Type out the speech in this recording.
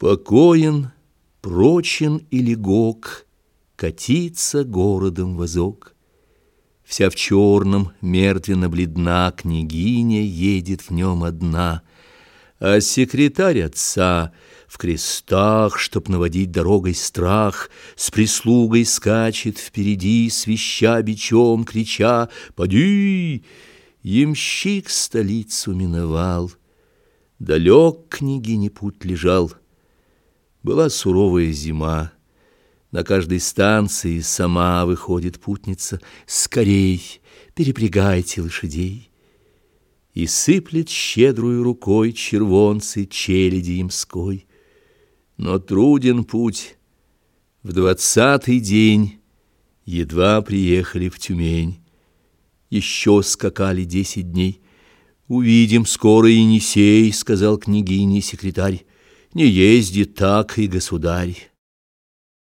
Покоен, прочен и легок, Катится городом возок. Вся в черном, мертвенно-бледна, Княгиня едет в нем одна, А секретарь отца в крестах, Чтоб наводить дорогой страх, С прислугой скачет впереди, Свища бичом, крича «Поди!» Ямщик столицу миновал, Далек княгине путь лежал — была суровая зима. На каждой станции сама выходит путница. Скорей, перепрягайте лошадей. И сыплет щедрую рукой червонцы челяди имской. Но труден путь. В двадцатый день едва приехали в Тюмень. Еще скакали десять дней. «Увидим скоро Енисей», — сказал княгине секретарь. Не ездит так и государь.